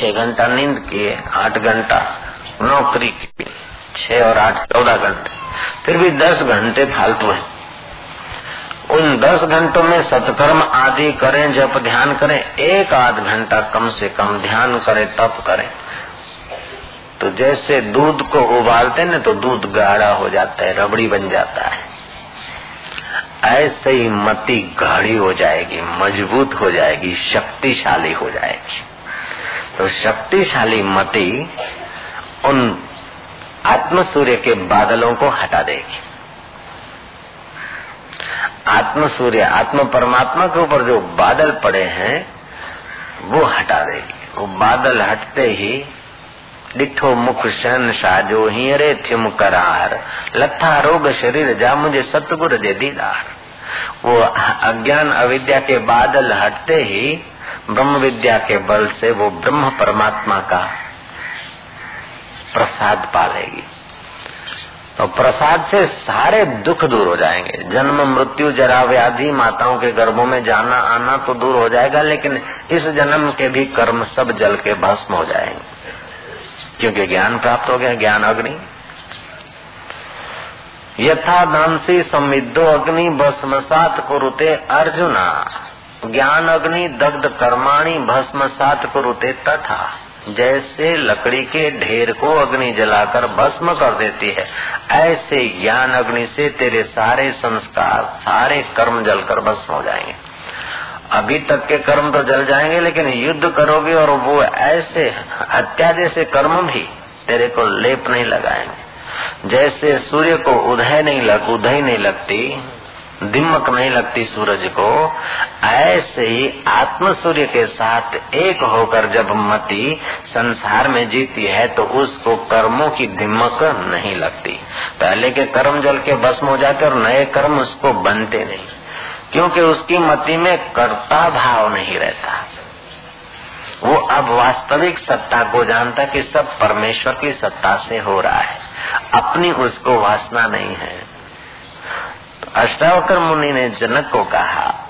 छह घंटा नींद किए, आठ घंटा, नौकरी की, छह और आठ, चौदह घंटे। फिर भी दस घंटे फालतू है। उन दस घंटों में सत्कर्म आदि करें जब ध्यान करें, एक आध घंटा कम से कम ध्यान करें, तप करें। तो जैसे दूध को उबालते न तो दूध गाढ़ा हो जाता है, रबड़ी बन जाता है। ऐसे ही मति गाढ़ी हो जाएगी, मज़बूत हो जाएगी, शक्तिशाली हो जाएगी। तो शक्तिशाली मति उन आत्म सूर्य के बादलों को हटा देगी। आत्म सूर्य आत्म परमात्मा के ऊपर जो बादल पड़े हैं, वो हटा देगी। वो बादल हटते ही डिठो मुख शन साजो हीरे थिम करार। लथा रोग शरीर जा मुझे सतगुर दे दीदार। वो अज्ञान अविद्या के बादल हटते ही ब्रह्म विद्या के बल से वो ब्रह्म परमात्मा का प्रसाद पालेगी। तो प्रसाद से सारे दुख दूर हो जाएँगे। जन्म, मृत्यु, जरा व्याधि, माताओं के गर्भों में जाना, आना तो दूर हो जाएगा, लेकिन इस जन्म के भी कर्म सब जल के भस्म हो जाएँगे। क्योंकि ज्ञान प्राप्त हो गया, ज्ञान अग्नि। यथा दानसी समिद्धो अग्नि भस्मसात कुरुते अर्जुना। ज्ञान अग्नि दग्ध कर्माणी भस्म सात कुरुते तथा, जैसे लकड़ी के ढेर को अग्नि जलाकर भस्म कर देती है, ऐसे ज्ञान अग्नि से तेरे सारे संस्कार, सारे कर्म जलकर भस्म हो जाएँगे। अभी तक के कर्म तो जल जाएँगे, लेकिन युद्ध करोगे और वो ऐसे हत्या जैसे कर्म भी तेरे को लेप नहीं लगाएँगे। जैसे सूर्य को उदय नहीं लग, उदय नहीं लगती दिमक नहीं लगती सूरज को, ऐसे ही आत्म सूर्य के साथ एक होकर जब मति संसार में जीती है तो उसको कर्मों की दिमक नहीं लगती। पहले के कर्म जल के भस्म हो जाते और नए कर्म उसको बनते नहीं, क्योंकि उसकी मति में कर्ता भाव नहीं रहता। वो अब वास्तविक सत्ता को जानता कि सब परमेश्वर की सत्ता से हो रहा है। अपनी उसको वासना नहीं है। अष्टावकर मुनि ने जनक को कहा,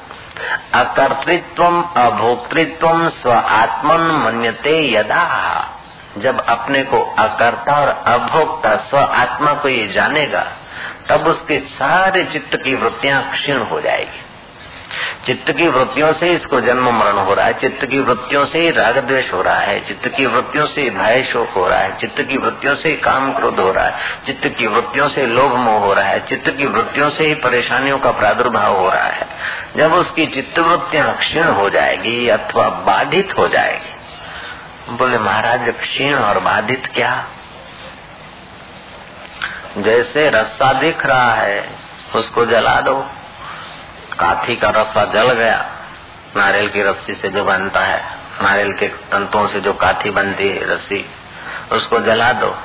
अकर्तृत्व, अभोक्तृत्व स्व आत्मन मन्यते यदा। जब अपने को अकर्ता और अभोक्ता स्व आत्मा को ये जानेगा, तब उसके सारे चित्त की वृत्तियाँ क्षीण हो जाएगी। चित्त की वृत्तियों से इसको जन्म मरण हो रहा है। चित्त की वृत्तियों से ही राग द्वेष हो रहा है। चित्त की वृत्तियों से भय शोक हो रहा है। चित्त की वृत्तियों से काम क्रोध हो रहा है। चित्त की वृत्तियों से लोभ मोह हो रहा है। चित्त की वृत्तियों से ही परेशानियों का प्रादुर्भाव हो रहा है। जब उसकी चित्त वृत्तियाँ क्षीण हो जाएगी अथवा बाधित हो जाएगी, बोले महाराज, क्षीण और बाधित क्या? जैसे रस्सा दिख रहा है, उसको जला दो। काठी का रस्सा जल गया। नारियल की रस्सी से जो बनता है, नारियल के तंतुओं से जो काठी बनती है रस्सी, उसको जला दो।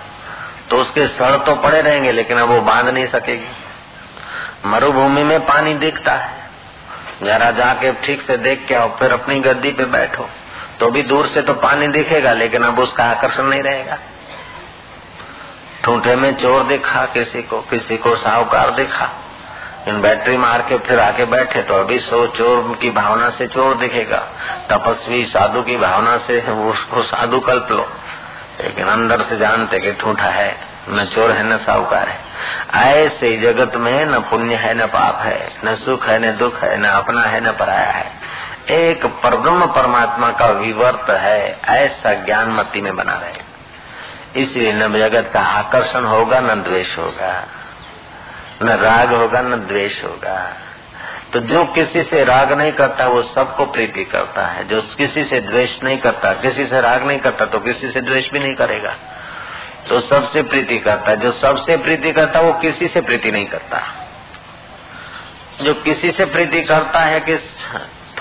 तो उसके सड़ तो पड़े रहेंगे, लेकिन अब वो बाँध नहीं सकेगी। मरुभूमि में पानी दिखता है। जरा जाके ठीक से देख के आओ, फिर अपनी गद्दी पे बैठो। तो भी दूर से तो पानी दिखेगा, लेकिन अब उसका आकर्षण नहीं रहेगा। ठूठे में चोर दिखा, किसी को किसी को साहूकार दिखा। बैटरी मार के फिर आके बैठे तो अभी सो चोर की भावना से चोर दिखेगा। तपस्वी साधु की भावना से उसको साधु कल्प लो। लेकिन अंदर से जानते कि ठूठा है, न चोर है, न साहूकार है। ऐसे जगत में न पुण्य है, न पाप है, न सुख है, न दुख है, न अपना है, न पराया है। एक परब्रह्म परमात्मा का विवर्त है, ऐसा ज्ञान मति में बना रहे। इसलिए न जगत का आकर्षण होगा, न द्वेष होगा। न राग होगा न द्वेष होगा तो जो किसी से राग नहीं करता वो सबको प्रीति करता है जो किसी से द्वेष नहीं करता किसी से राग नहीं करता तो किसी से द्वेष भी नहीं करेगा तो सबसे प्रीति करता है जो सबसे प्रीति करता वो किसी से प्रीति नहीं करता जो किसी से प्रीति करता है कि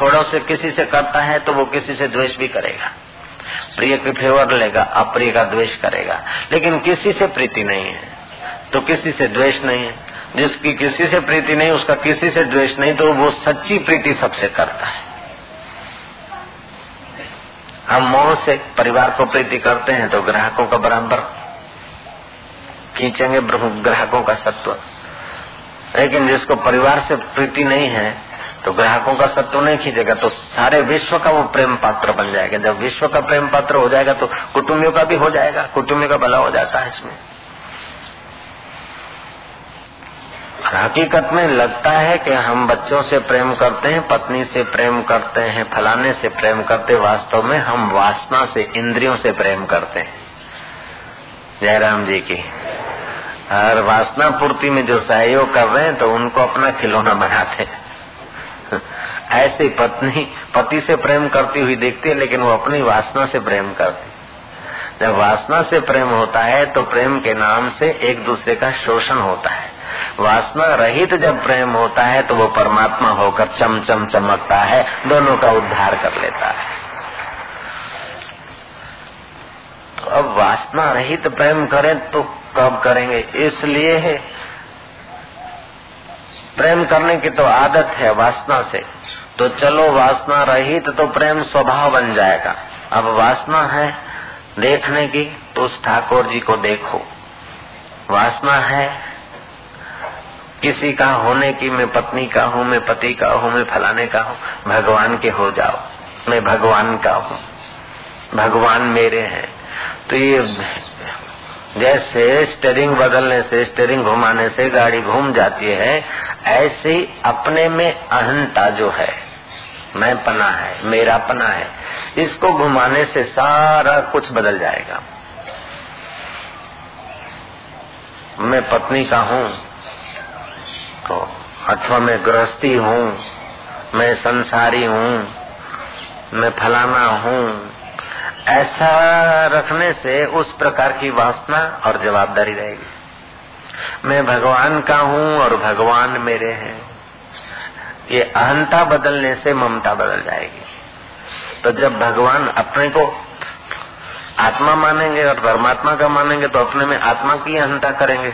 थोड़ा से किसी से करता है तो वो किसी से द्वेष भी करेगा प्रिय की फेवर लेगा अप्रिय का द्वेष करेगा लेकिन किसी से प्रीति नहीं है तो किसी से द्वेष नहीं है जिसकी किसी से प्रीति नहीं, उसका किसी से द्वेष नहीं तो वो सच्ची प्रीति सबसे करता है। हम मोह से परिवार को प्रीति करते हैं तो ग्राहकों का बराबर खींचेंगे ग्राहकों का सत्व। लेकिन जिसको परिवार से प्रीति नहीं है तो ग्राहकों का सत्व नहीं खींचेगा तो सारे विश्व का वो प्रेम पात्र बन जाएगा। जब विश्व का प्रेम पात्र हो जाएगा तो कुटुंबियों का भी हो जाएगा, कुटुंबियों का भला हो जाता है इसमें। हकीकत में लगता है कि हम बच्चों से प्रेम करते हैं, पत्नी से प्रेम करते हैं, फलाने से प्रेम करते वास्तव में हम वासना से, इंद्रियों से प्रेम करते हैं। जयराम जी की और वासना पूर्ति में जो सहयोग कर रहे हैं तो उनको अपना खिलौना बनाते हैं। ऐसी पत्नी, पति से प्रेम करती हुई देखती है, लेकिन वो अपनी वासना से प्रेम करती जब वासना से प्रेम होता है तो प्रेम के नाम से एक दूसरे का शोषण होता है। वासना रहित जब प्रेम होता है तो वो परमात्मा होकर चम चम चमकता है, दोनों का उद्धार कर लेता है। तो अब वासना रहित प्रेम करें तो कब करेंगे? इसलिए है। प्रेम करने की तो आदत है वासना से। तो चलो वासना रहित तो प्रेम स्वभाव बन जाएगा। अब वासना है देखने की तो उस ठाकुर जी को देखो। वासना है किसी का होने की मैं पत्नी का हूँ, मैं पति का हूँ, मैं फलाने का हूँ, भगवान के हो जाओ। मैं भगवान का हूँ। भगवान मेरे हैं। तो ये जैसे स्टेरिंग बदलने से स्टेरिंग घुमाने से गाड़ी घूम जाती है, ऐसे अपने में अहंता जो है, मैं पना है, मेरा पना है, इसको घुमाने से सारा कुछ बदल जाएगा। मैं पत्नी का हूँ तो अथवा मैं गृहस्थी हूँ, मैं संसारी हूँ, मैं फलाना हूँ, ऐसा रखने से उस प्रकार की वासना और जवाबदारी रहेगी। मैं भगवान का हूँ और भगवान मेरे हैं। ये अहंता बदलने से ममता बदल जाएगी। तो जब भगवान अपने को आत्मा मानेंगे और परमात्मा का मानेंगे तो अपने में आत्मा की अहंता करेंगे।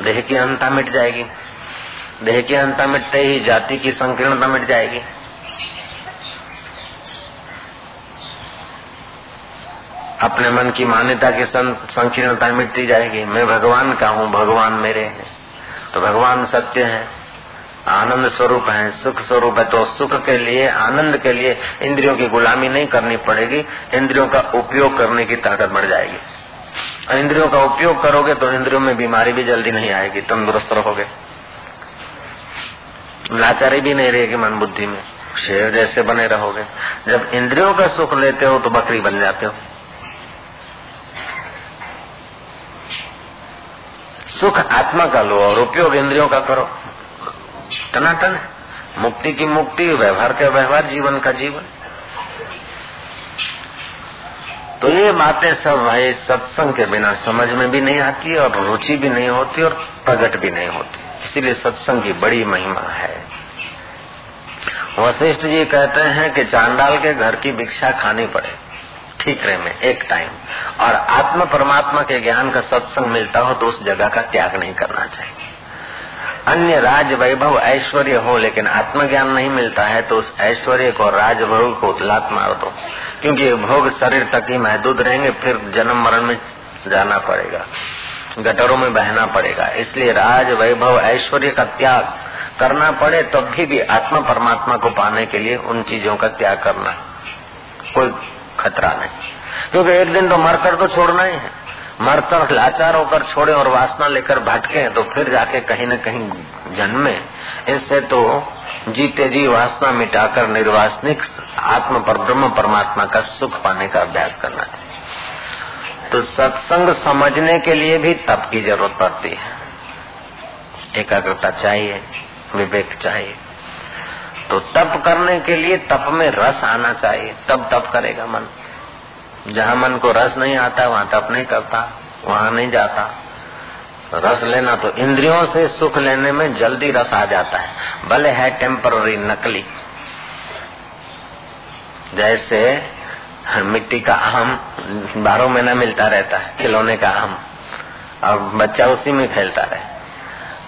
देह की अहंता मिट जाएगी। देह की अंता मिटते ही जाति की संकीर्णता मिट जाएगी। अपने मन की मान्यता की संकीर्णता मिटती जाएगी। मैं भगवान का हूँ, भगवान मेरे हैं। तो भगवान सत्य है, आनंद स्वरूप है, सुख स्वरूप है। तो सुख के लिए, आनंद के लिए इंद्रियों की गुलामी नहीं करनी पड़ेगी। इंद्रियों का उपयोग करने की ताकत बढ़ जाएगी। इंद्रियों का उपयोग करोगे तो इंद्रियों में बीमारी भी जल्दी नहीं आएगी, तंदुरुस्त रहोगे। लाचारी भी नहीं रहेगी मन बुद्धि में। शेर जैसे बने रहोगे। जब इंद्रियों का सुख लेते हो तो बकरी बन जाते हो। सुख आत्मा का लो और उपयोग इंद्रियों का करो। टनाटन मुक्ति की मुक्ति, व्यवहार का व्यवहार, जीवन का जीवन। तो ये बातें सब भाई सत्संग के बिना समझ में भी नहीं आती और रुचि भी नहीं होती और प्रकट भी नहीं होती। इसीलिए सत्संग की बड़ी महिमा है। वशिष्ठ जी कहते हैं कि चांडाल के घर की भिक्षा खानी पड़े, ठीकरे में, एक टाइम और आत्म परमात्मा के ज्ञान का सत्संग मिलता हो तो उस जगह का त्याग नहीं करना चाहिए। अन्य राज वैभव ऐश्वर्य हो, लेकिन आत्मज्ञान नहीं मिलता है तो उस ऐश्वर्य को राज भोग को लात मार दो। क्योंकि भोग शरीर तक ही महदूद रहेंगे, फिर जन्म मरण में जाना पड़ेगा। गटरों में बहना पड़ेगा। इसलिए राज वैभव ऐश्वर्य का त्याग करना पड़े तब तो भी, भी आत्मा परमात्मा को पाने के लिए उन चीज़ों का त्याग करना है कोई खतरा नहीं। क्योंकि एक दिन तो मरकर तो छोड़ना ही है। मरकर लाचार होकर छोड़े और वासना लेकर भटके तो फिर जाके कहीं न कहीं जन्मे। इससे तो जीते जी वासना मिटाकर निर्वासनिक आत्म पर ब्रह्म परमात्मा का सुख पाने का अभ्यास करना चाहिए। तो सत्संग समझने के लिए भी तप की ज़रूरत पड़ती है। एकाग्रता चाहिए, विवेक चाहिए। तो तप करने के लिए तप में रस आना चाहिए। तब तप करेगा मन। जहाँ मन को रस नहीं आता, वहाँ तप नहीं करता, वहाँ नहीं जाता। रस लेना तो इंद्रियों से सुख लेने में जल्दी रस आ जाता है। भले है टेम्पररी नकली। जैसे मिट्टी का आम बारह महीना मिलता रहता है, खिलौने का आम। और बच्चा उसी में खेलता रहे।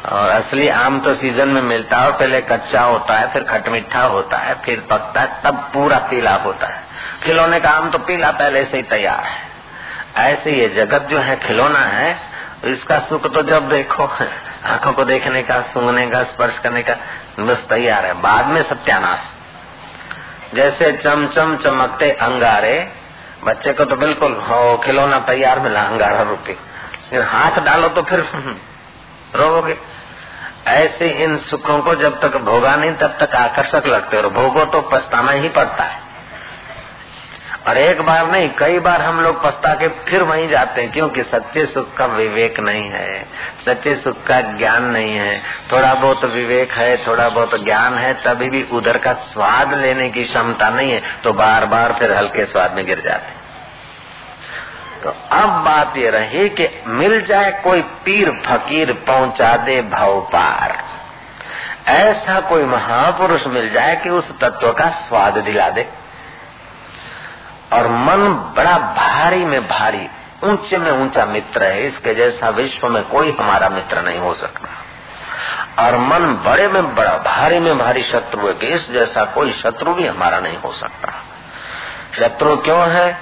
और असली आम तो सीज़न में मिलता है पहले कच्चा होता है, फिर खटमिठा होता है, फिर पकता है, तब पूरा पीला होता है। खिलौने का आम तो पीला पहले से ही तैयार है। ऐसे ये जगत जो है, खिलौना है, इसका सुख तो जब देखो, आँखों को देखने का, सूंघने का, स्पर्श करने का, बस तैयार है। बाद में सत्यानाश। जैसे चमचम चमकते अंगारे, बच्चे को तो बिल्कुल, हो, खिलौना तैयार मिला अंगारा रूपी। हाथ डालो तो फिर रोगे ऐसे इन सुखों को जब तक भोगा नहीं, तब तक आकर्षक लगते और भोगो तो पछताना ही पड़ता है। और एक बार नहीं, कई बार हम लोग पछता के फिर वहीं जाते हैं, क्योंकि सच्चे सुख का विवेक नहीं है, सच्चे सुख का ज्ञान नहीं है। थोड़ा बहुत विवेक है, थोड़ा बहुत ज्ञान है, तभी भी उधर का स्वाद लेने की क्षमता नहीं है तो बार बार फिर हल्के स्वाद में गिर जाते तो अब बात ये रही कि मिल जाए कोई पीर फकीर पहुँचा दे भाव पार। ऐसा कोई महापुरुष मिल जाए कि उस तत्व का स्वाद दिला दे। और मन बड़ा भारी में भारी, ऊँचे में ऊँचा मित्र है, इसके जैसा विश्व में कोई हमारा मित्र नहीं हो सकता। और मन बड़े में बड़ा, भारी में भारी शत्रु है इस जैसा कोई शत्रु भी हमारा नहीं हो सकता। शत्रु क्यों है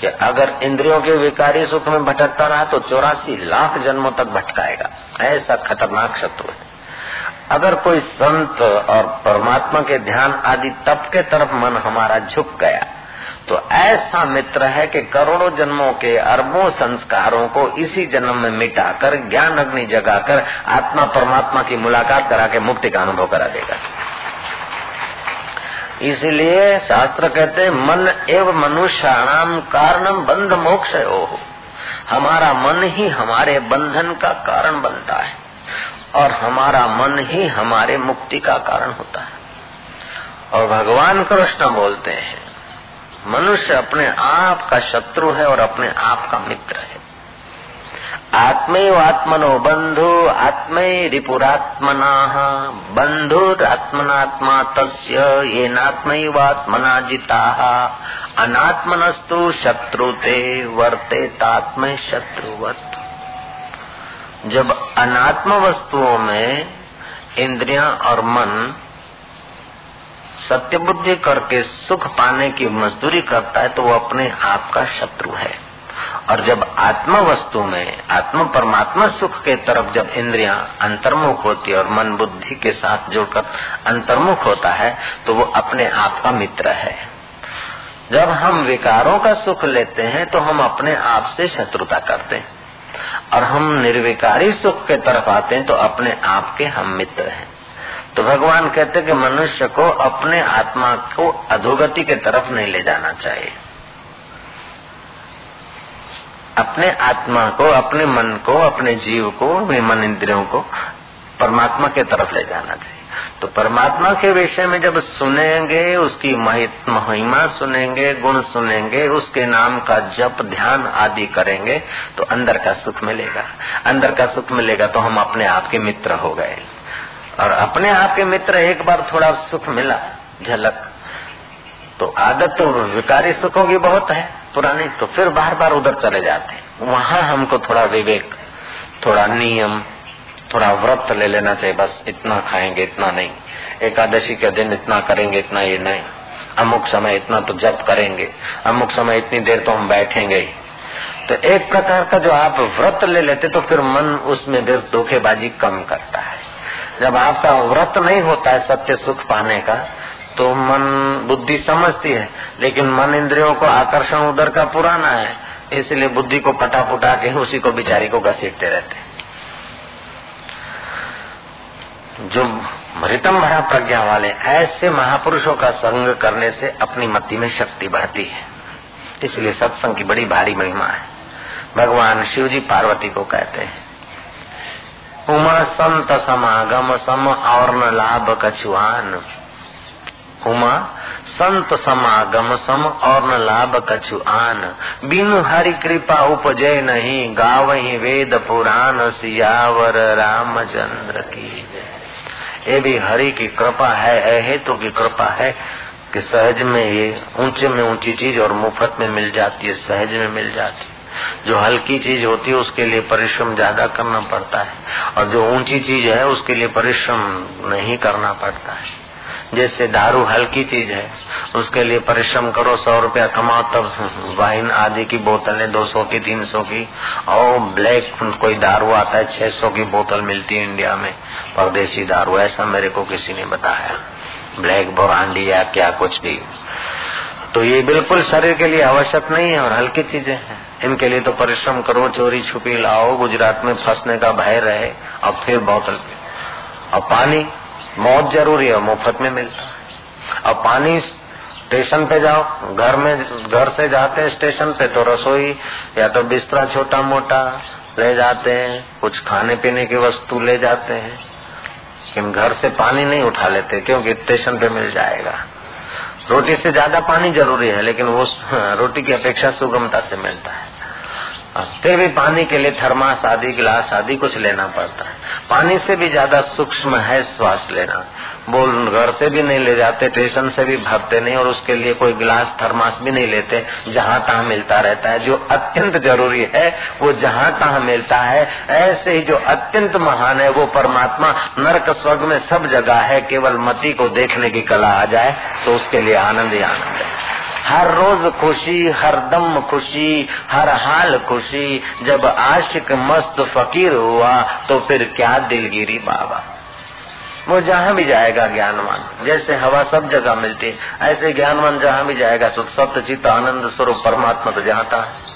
कि अगर इंद्रियों के विकारी सुख में भटकता रहा तो चौरासी लाख जन्मों तक भटकाएगा। ऐसा खतरनाक शत्रु है। अगर कोई संत और परमात्मा के ध्यान आदि तप के तरफ़ मन हमारा झुक गया तो ऐसा मित्र है कि करोड़ों जन्मों के अरबों संस्कारों को इसी जन्म में मिटाकर, ज्ञान अग्नि जगाकर, आत्मा परमात्मा की मुलाकात करा के मुक्ति का अनुभव करा देगा। इसलिए शास्त्र कहते मन एवं मनुष्याणाम कारणम बंध मोक्ष हो। हमारा मन ही हमारे बंधन का कारण बनता है और हमारा मन ही हमारे मुक्ति का कारण होता है। और भगवान कृष्ण बोलते हैं मनुष्य अपने आप का शत्रु है और अपने आप का मित्र है। आत्मैव आत्मनो बंधु आत्मय रिपुरात्मना बंधुरात्मनात्मा तस्य ये नात्मैवात्मना जिता। अनात्मनस्तु शत्रु ते वर्ते तात्मय शत्रुवत। जब अनात्म वस्तुओं में इंद्रियाँ और मन सत्य बुद्धि करके सुख पाने की मजदूरी करता है तो वो अपने आप का शत्रु है। और जब आत्म वस्तु में, आत्म परमात्मा सुख के तरफ़ जब इंद्रिया अंतर्मुख होती है और मन बुद्धि के साथ जुड़कर अंतर्मुख होता है तो वो अपने आप का मित्र है। जब हम विकारों का सुख लेते हैं तो हम अपने आप से शत्रुता करते हैं। और हम निर्विकारी सुख के तरफ़ आते हैं तो अपने आप के हम मित्र हैं। तो भगवान कहते कि मनुष्य को अपने आत्मा को अधोगति के तरफ़ नहीं ले जाना चाहिए। अपने आत्मा को, अपने मन को, अपने जीव को, अपने मन इंद्रियों को परमात्मा के तरफ़ ले जाना चाहिए। तो परमात्मा के विषय में जब सुनेंगे, उसकी महिमा सुनेंगे, गुण सुनेंगे, उसके नाम का जप, ध्यान आदि करेंगे तो अंदर का सुख मिलेगा। अंदर का सुख मिलेगा तो हम अपने आप के मित्र हो गए। और अपने आप के मित्र एक बार थोड़ा सुख मिला, झलक। तो आदत तो विकारी सुखों की बहुत है, पुरानी तो फिर बार बार उधर चले जाते हैं। वहाँ हमको थोड़ा विवेक, थोड़ा नियम, थोड़ा व्रत ले लेना चाहिए, बस इतना खाएँगे, इतना नहीं। एकादशी के दिन इतना करेंगे, इतना ये नहीं। अमुक समय इतना तो जप करेंगे, अमुक समय इतनी देर तो हम बैठेंगे तो एक प्रकार का जो आप व्रत ले लेते तो फिर मन उसमें धोखेबाजी कम करता है। जब आपका व्रत नहीं होता है सत्य सुख पाने का तो मन बुद्धि समझती है, लेकिन मन इंद्रियों को आकर्षण उधर का पुराना है, इसलिए बुद्धि को पटा पुटा के उसी को बिचारी को घसीटते रहते जो मृतम भरा प्रज्ञा वाले ऐसे महापुरुषों का संग करने से अपनी मति में शक्ति बढ़ती है। इसलिए सत्संग की बड़ी भारी महिमा है। भगवान शिव जी पार्वती को कहते हैं उमा संत समागम सम और लाभ कछुआन। उमा संत समागम सम और लाभ कछु आन बिनु हरि कृपा उपजय नहीं गाव ही वेद पुराण सियावर रामचंद्र की ये भी हरि की कृपा है हेतु की कृपा है कि सहज में ये ऊँचे में ऊँची चीज़ और मुफ़्त में मिल जाती है, सहज में मिल जाती है। जो हल्की चीज़ होती है, उसके लिए परिश्रम ज़्यादा करना पड़ता है। और जो ऊँची चीज़ है, उसके लिए परिश्रम नहीं करना पड़ता है। जैसे दारू हल्की चीज़ है, उसके लिए परिश्रम करो, सौ रुपया कमाओ, तब वाइन आदि की बोतलें दो सौ की, तीन सौ की, और ब्लैक कोई दारू आता है, छह सौ की बोतल मिलती है इंडिया में परदेशी दारू। ऐसा मेरे को किसी ने बताया। ब्लैक बोरांडी या क्या कुछ भी। तो ये बिल्कुल शरीर के लिए आवश्यक नहीं है, और हल्की चीज़ें हैं। इनके लिए तो परिश्रम करो, चोरी छुपी लाओ, गुजरात में फंसने का भय रहे और फिर बोतल और पानी बहुत ज़रूरी है, मुफ़्त में मिलता है। और पानी स्टेशन पे जाओ, घर में, घर से जाते हैं स्टेशन पे तो रसोई या तो बिस्तरा छोटा मोटा ले जाते हैं, कुछ खाने पीने की वस्तु ले जाते हैं। लेकिन घर से पानी नहीं उठा लेते, क्योंकि स्टेशन पे मिल जाएगा। रोटी से ज़्यादा पानी ज़रूरी है, लेकिन वो रोटी की अपेक्षा सुगमता से मिलता है। फिर भी पानी के लिए थर्मास आदि, गिलास आदि कुछ लेना पड़ता है। पानी से भी ज़्यादा सूक्ष्म है श्वास लेना। बोल घर से भी नहीं ले जाते स्टेशन से भी भरते नहीं और उसके लिए कोई गिलास थर्मास भी नहीं लेते, जहाँ तहाँ मिलता रहता है। जो अत्यंत ज़रूरी है, वो जहाँ तहाँ मिलता है, ऐसे ही जो अत्यंत महान है, वो परमात्मा नरक स्वर्ग में सब जगह है, केवल मती को देखने की कला आ जाए तो उसके लिए आनंद ही आनंद है। हर रोज खुशी, हर दम खुशी, हर हाल खुशी, जब आशिक मस्त फकीर हुआ तो फिर क्या दिलगिरी बाबा। वो जहाँ भी जाएगा ज्ञानवान। जैसे हवा सब जगह मिलती है ऐसे ज्ञानवान जहाँ भी जाएगा तो सत्य चित्त आनंद, स्वरूप परमात्मा तो जाता है।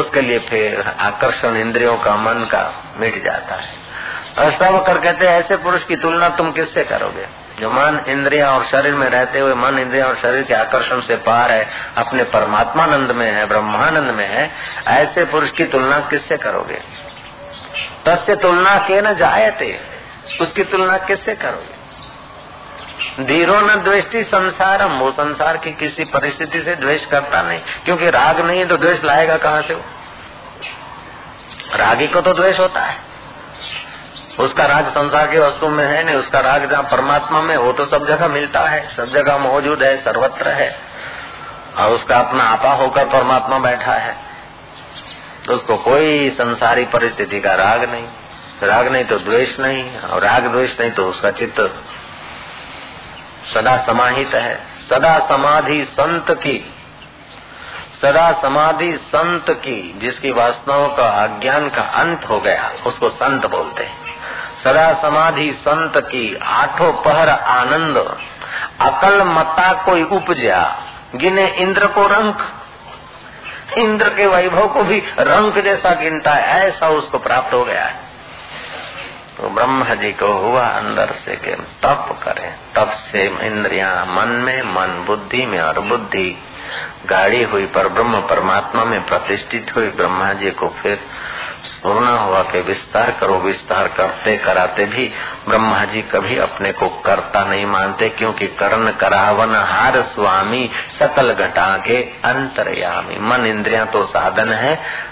उसके लिए फिर आकर्षण इंद्रियों का, मन का मिट जाता है। और सब कर कहते हैं, ऐसे पुरुष की तुलना तुम किससे करोगे? जो मन, इंद्रिया और शरीर में रहते हुए मन, इंद्रिया और शरीर के आकर्षण से पार है, अपने परमात्मानंद में है, ब्रह्मानंद में है, ऐसे पुरुष की तुलना किससे करोगे? तस्य तुलना के न जायते। उसकी तुलना किससे करोगे? धीरो न द्वेष्टि संसारम, वो संसार की किसी परिस्थिति से द्वेष करता नहीं। क्योंकि राग नहीं है तो द्वेष लाएगा कहाँ से वो? रागी को तो द्वेष होता है। उसका राग संसार की वस्तु में है नहीं, उसका राग जहाँ परमात्मा में वो तो सब जगह मिलता है। सब जगह मौजूद है, सर्वत्र है। और उसका अपना आपा होकर परमात्मा बैठा है। तो उसको कोई संसारी परिस्थिति का राग नहीं। राग नहीं तो द्वेष नहीं, और राग द्वेष नहीं तो उसका चित्त सदा समाहित है। सदा समाधि संत की, सदा समाधि संत की, जिसकी वासनाओं का अज्ञान का अंत हो गया, उसको संत बोलते हैं। सदा समाधि संत की आठों पहर आनंद, अकल मता कोई उपजा, गिने इंद्र को रंक इंद्र के वैभव को भी रंक जैसा गिनता है, ऐसा उसको प्राप्त हो गया है। तो ब्रह्म जी को हुआ अंदर से के तप करें। तप से इंद्रिया मन में, मन बुद्धि में और बुद्धि। गाड़ी हुई पर ब्रह्म परमात्मा में प्रतिष्ठित हुई। ब्रह्मा जी को फिर पूर्ण हुआ के विस्तार करो, विस्तार करते कराते भी ब्रह्मा जी कभी अपने को करता नहीं मानते, क्योंकि कर्ण, करावन, हार, स्वामी, सकल घटा के अंतरयामी। मन इंद्रिया तो साधन है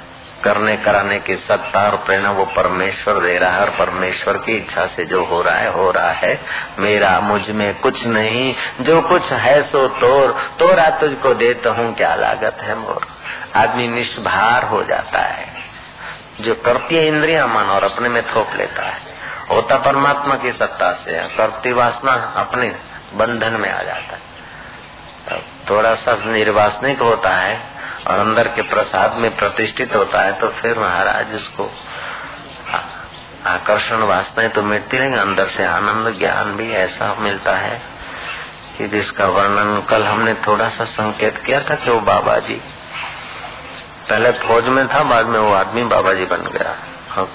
करने कराने की सत्ता और प्रेरणा वो परमेश्वर दे रहा है और परमेश्वर की इच्छा से जो हो रहा है, हो रहा है। मेरा, मुझमें कुछ नहीं। जो कुछ है सो तोर। तोरा तुझको देता हूँ, क्या लागत है मोर? आदमी निष्भार हो जाता है। जो करती है इंद्रिया मन और अपने में थोप लेता है। होता परमात्मा की सत्ता से, करती वासना अपने बंधन में आ जाता है। थोड़ा सा निर्वासनिक होता है। और अंदर के प्रसाद में प्रतिष्ठित होता है तो फिर महाराज उसको आकर्षण वासनाएँ तो मिटती रहेंगे। अंदर से आनंद ज्ञान भी ऐसा मिलता है कि जिसका वर्णन कल हमने थोड़ा सा संकेत किया था कि वो बाबा जी पहले फौज में था, बाद में वो आदमी बाबा जी बन गया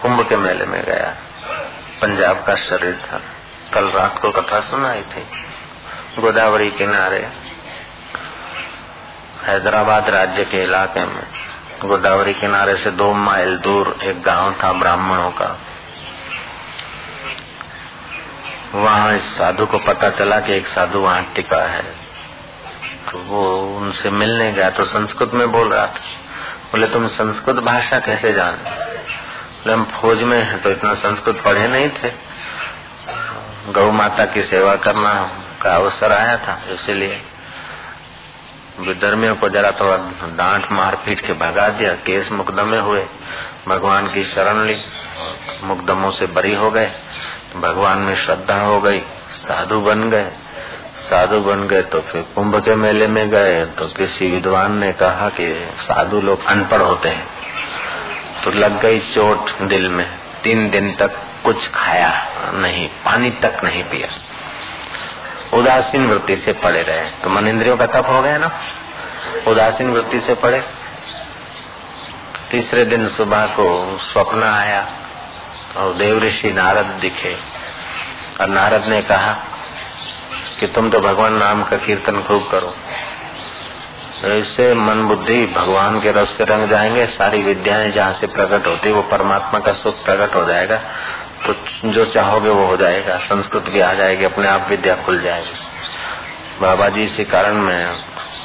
कुंभ के मेले में गया। पंजाब का शरीर था। कल रात को कथा सुनाई थी। गोदावरी किनारे हैदराबाद राज्य के इलाके में, गोदावरी किनारे से दो माइल दूर एक गाँव था ब्राह्मणों का। वहाँ इस साधु को पता चला कि एक साधु वहाँ टिका है। तो वो उनसे मिलने गया तो संस्कृत में बोल रहा था। बोले, तुम संस्कृत भाषा कैसे जान? बोले, हम फौज में है तो इतना संस्कृत पढ़े नहीं थे। गौ माता की सेवा करना का अवसर आया था, इसलिए विधर्मियों को जरा थोड़ा डांट मार पीट के भगा दिया, केस मुकदमे हुए। भगवान की शरण ली, मुकदमों से बरी हो गए। भगवान में श्रद्धा हो गई, साधु बन गए। साधु बन गए तो फिर कुंभ के मेले में गए तो किसी विद्वान ने कहा कि साधु लोग अनपढ़ होते हैं। तो लग गई चोट दिल में, तीन दिन तक कुछ खाया नहीं, पानी तक नहीं पिया। उदासीन वृत्ति से पड़े रहे। तो मन इंद्रियों का तप हो गया ना? उदासीन वृत्ति से पड़े। तीसरे दिन सुबह को स्वप्न आया और देव ऋषि नारद दिखे। और नारद ने कहा कि तुम तो भगवान नाम का कीर्तन खूब करो। इससे मन बुद्धि भगवान के रस से रंग जाएँगे, सारी विद्याएँ जहाँ से प्रकट होती, वो परमात्मा का सुख प्रकट हो जाएगा। तो जो चाहोगे वो हो जाएगा, संस्कृत भी आ जाएगी, अपने आप विद्या खुल जाएगी। बाबा जी इसी कारण मैं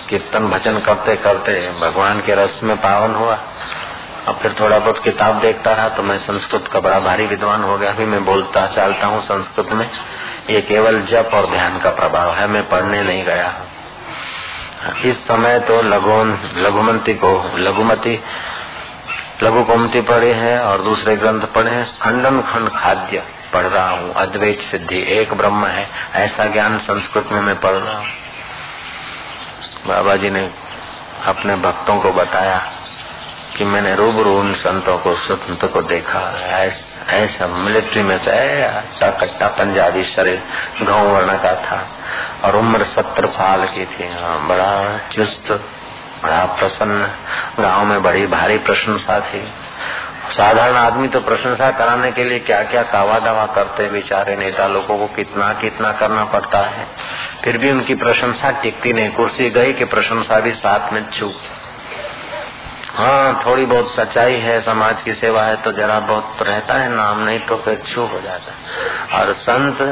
कीर्तन भजन करते करते भगवान के रस में पावन हुआ। अब फिर थोड़ा बहुत किताब देखता रहा तो मैं संस्कृत का बड़ा भारी विद्वान हो गया। अभी मैं बोलता चलता हूँ संस्कृत में। ये केवल जप और ध्यान का प्रभाव है, मैं पढ़ने नहीं गया। इस समय तो लघुमती को लघुमती लघु कुमती पढ़े हैं और दूसरे ग्रंथ पढ़े हैं। खंडन खंड खाद्य पढ़ रहा हूँ। अद्वैत सिद्धि एक ब्रह्म है। ऐसा ज्ञान संस्कृत में मैं पढ़ रहा हूँ। बाबा जी ने अपने भक्तों को बताया कि मैंने रूबरू उन संतों को, स्वतंत्र को देखा। ऐसा मिलिट्री में से कट्टा पंजाबी शरीर गाँव वर्ण का था। और उम्र सत्तर साल की थी। हाँ बड़ा चुस्त बड़ा प्रसन्न। गाँव में बड़ी भारी प्रशंसा थी। साधारण आदमी तो प्रशंसा कराने के लिए क्या क्या कावा दावा करते बेचारे नेता लोगों को कितना कितना करना पड़ता है। फिर भी उनकी प्रशंसा टिकती नहीं। कुर्सी गई कि प्रशंसा भी साथ में छूट हाँ थोड़ी बहुत सच्चाई है, समाज की सेवा है तो जरा बहुत रहता है नाम, नहीं तो फिर छू हो जाता और संत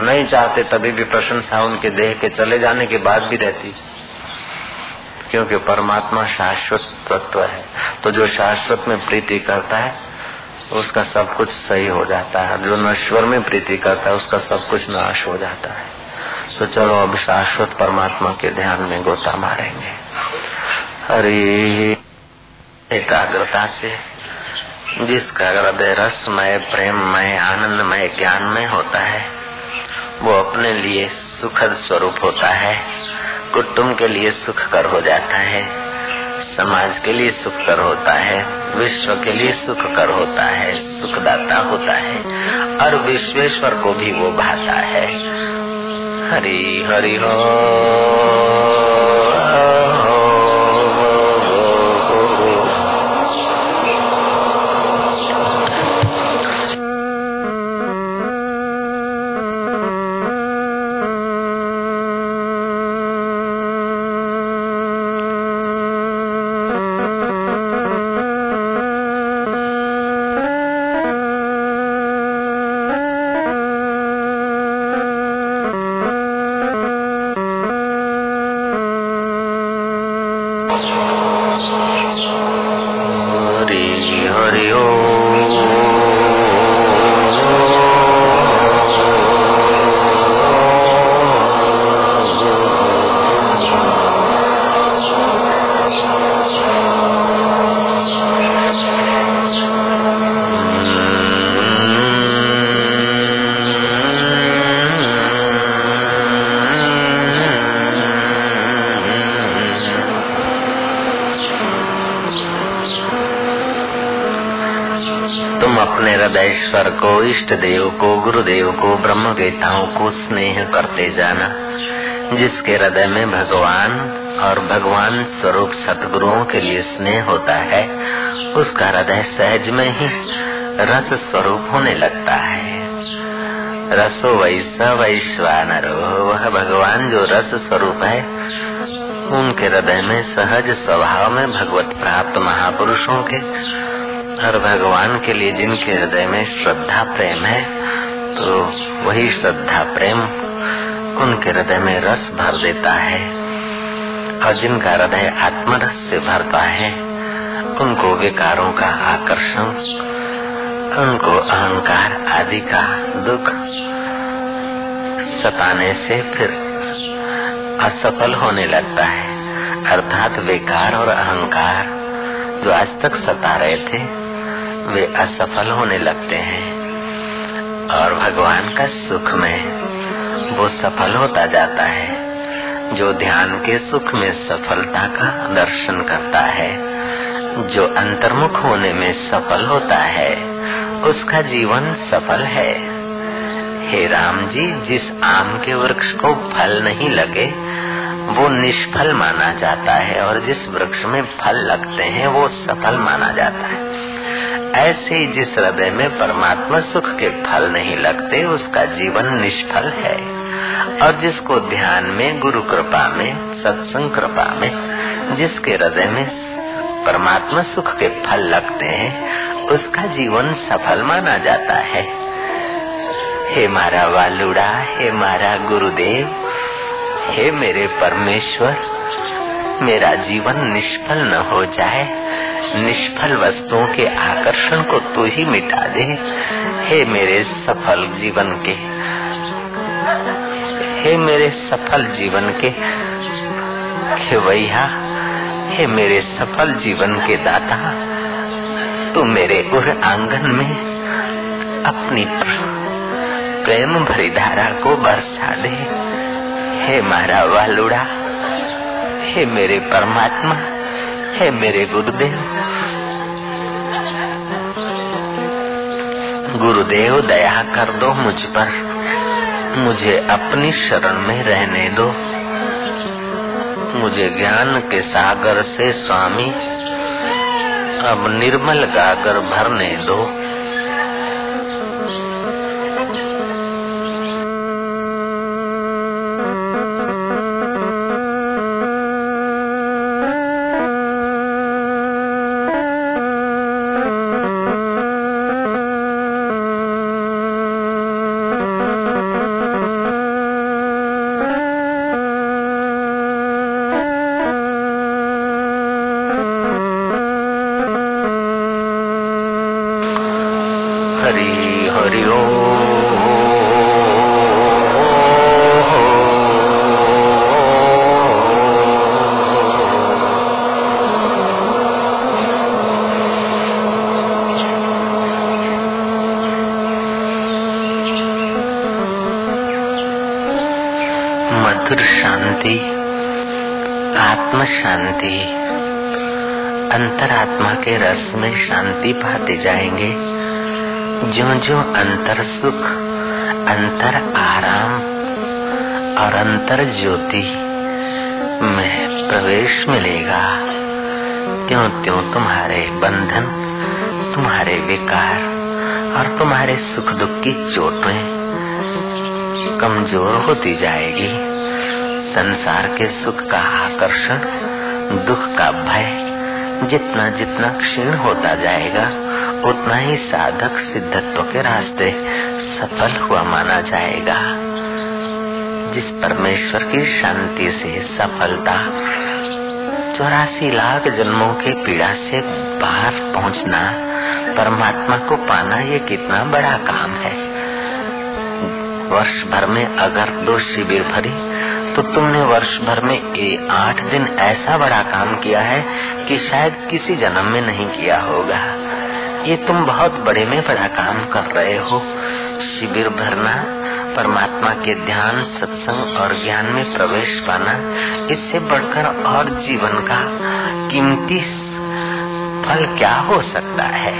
नहीं चाहते तभी भी प्रशंसा उनके देह के चले जाने के बाद भी रहती क्योंकि परमात्मा शाश्वत तत्व है। तो जो शाश्वत में प्रीति करता है, उसका सब कुछ सही हो जाता है। जो नश्वर में प्रीति करता है, उसका सब कुछ नाश हो जाता है। तो चलो अब शाश्वत परमात्मा के ध्यान में गोता मारेंगे। हरी एकाग्रता से, जिसका हृदय रसमय, प्रेममय, आनंदमय, ज्ञानमय होता है, वो अपने लिए सुखद स्वरूप होता है। कुटुंब के लिए सुख कर हो जाता है, समाज के लिए सुख कर होता है, विश्व के लिए सुख कर होता है, सुखदाता होता है, और विश्वेश्वर को भी वो भाता है। हरी हरी हो। ईश्वर को, इष्ट देव को, गुरुदेव को, ब्रह्म वेताओं को स्नेह करते जाना, जिसके हृदय में भगवान और भगवान स्वरूप सतगुरुओं के लिए स्नेह होता है, उसका हृदय सहज में ही रस स्वरूप होने लगता है। रसो वैसा वैश्वानरो, वह भगवान जो रस स्वरूप है, उनके हृदय में सहज स्वभाव में भगवत प्राप्त महापुरुषों के और भगवान के लिए जिनके हृदय में श्रद्धा प्रेम है तो वही श्रद्धा प्रेम उनके हृदय में रस भर देता है। और जिनका हृदय आत्मरस से भरता है, उनको विकारों का आकर्षण, उनको अहंकार आदि का दुख सताने से फिर असफल होने लगता है। अर्थात विकार और अहंकार जो आज तक सता रहे थे वे असफल होने लगते हैं और भगवान का सुख में वो सफल होता जाता है, जो ध्यान के सुख में सफलता का दर्शन करता है, जो अंतर्मुख होने में सफल होता है, उसका जीवन सफल है। हे राम जी, जिस आम के वृक्ष को फल नहीं लगे, वो निष्फल माना जाता है, और जिस वृक्ष में फल लगते हैं, वो सफल माना जाता है। ऐसे जिस हृदय में परमात्मा सुख के फल नहीं लगते, उसका जीवन निष्फल है। और जिसको ध्यान में, गुरु कृपा में, सत्संग कृपा में, जिसके हृदय में परमात्मा सुख के फल लगते हैं, उसका जीवन सफल माना जाता है। हे मारा वालुड़ा, हे मारा गुरुदेव, हे मेरे परमेश्वर, मेरा जीवन निष्फल न हो जाए। निष्फल वस्तुओं के आकर्षण को तू ही मिटा दे। हे मेरे सफल जीवन के। हे मेरे सफल जीवन के। खेवैया हे मेरे सफल जीवन के दाता, तू मेरे उर आँगन में अपनी प्रेम भरी धारा को बरसा दे। हे मारा वालुड़ा हे मेरे परमात्मा हे मेरे गुरुदेव। गुरुदेव, दया कर दो मुझ पर। मुझे अपनी शरण में रहने दो। मुझे ज्ञान के सागर से स्वामी, अब निर्मल गागर भरने दो। आत्म शांति अंतरात्मा के रस में शांति पाते जाएँगे। जो जो अंतर सुख, अंतर आराम और अंतर ज्योति में प्रवेश मिलेगा। क्यों त्यों तुम्हारे बंधन, तुम्हारे विकार और तुम्हारे सुख दुख की चोटें कमज़ोर होती जाएगी। संसार के सुख का आकर्षण, दुख का भय, जितना जितना क्षीण होता जाएगा, उतना ही साधक सिद्धत्व के रास्ते सफल हुआ माना जाएगा। जिस परमेश्वर की शांति से सफलता, चौरासी लाख जन्मों के पीड़ा से बाहर पहुँचना, परमात्मा को पाना ये कितना बड़ा काम है। वर्ष भर में अगर दो शिविर भरी तो तुमने वर्ष भर में ए आठ दिन ऐसा बड़ा काम किया है कि शायद किसी जन्म में नहीं किया होगा। ये तुम बहुत बड़े में बड़ा काम कर रहे हो। शिविर भरना, परमात्मा के ध्यान, सत्संग और ज्ञान में प्रवेश पाना, इससे बढ़कर और जीवन का कीमती फल क्या हो सकता है?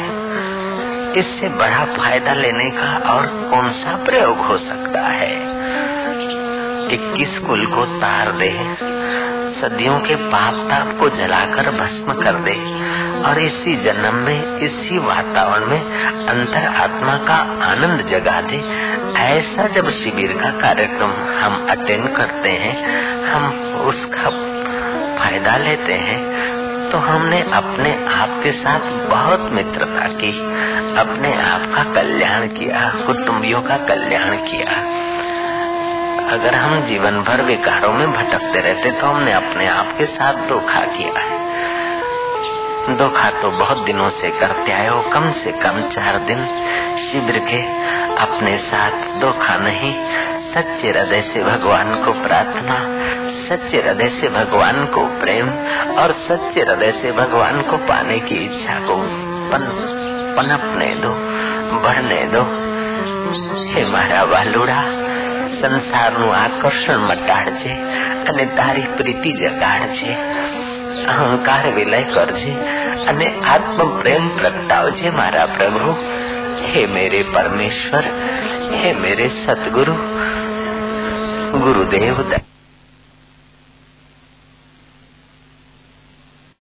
इससे बड़ा फ़ायदा लेने का और कौन सा प्रयोग हो सकता है? इक्कीस कुल को तार दे। सदियों के पाप ताप को जलाकर भस्म कर दे। और इसी जन्म में, इसी वातावरण में अंतर आत्मा का आनंद जगा दे। ऐसा जब शिविर का कार्यक्रम हम अटेंड करते हैं, हम उसका फ़ायदा लेते हैं तो हमने अपने आप के साथ बहुत मित्रता की, अपने आप का कल्याण किया, कुटुंबियों का कल्याण किया। अगर हम जीवन भर विकारों में भटकते रहते तो हमने अपने आप के साथ धोखा किया है। धोखा तो बहुत दिनों से करते आए हो कम से कम चार दिन शिविर के अपने साथ धोखा नहीं। सच्चे हृदय से भगवान को प्रार्थना सच्चे हृदय से भगवान को प्रेम और सच्चे हृदय से भगवान को पाने की इच्छा को पन, पनपने दो बढ़ने दो। हे मारा वालुड़ा સંસારનું આકર્ષણ મટાડજે અને તારી પ્રીતિ જગાડજે, અહંકાર વિલય કરજે અને આત્મ પ્રેમ પ્રગટાવજે મારા પ્રભુ. હે મેરે પરમેશ્વર, હે મેરે સદગુરુ, ગુરુદેવ દત્ત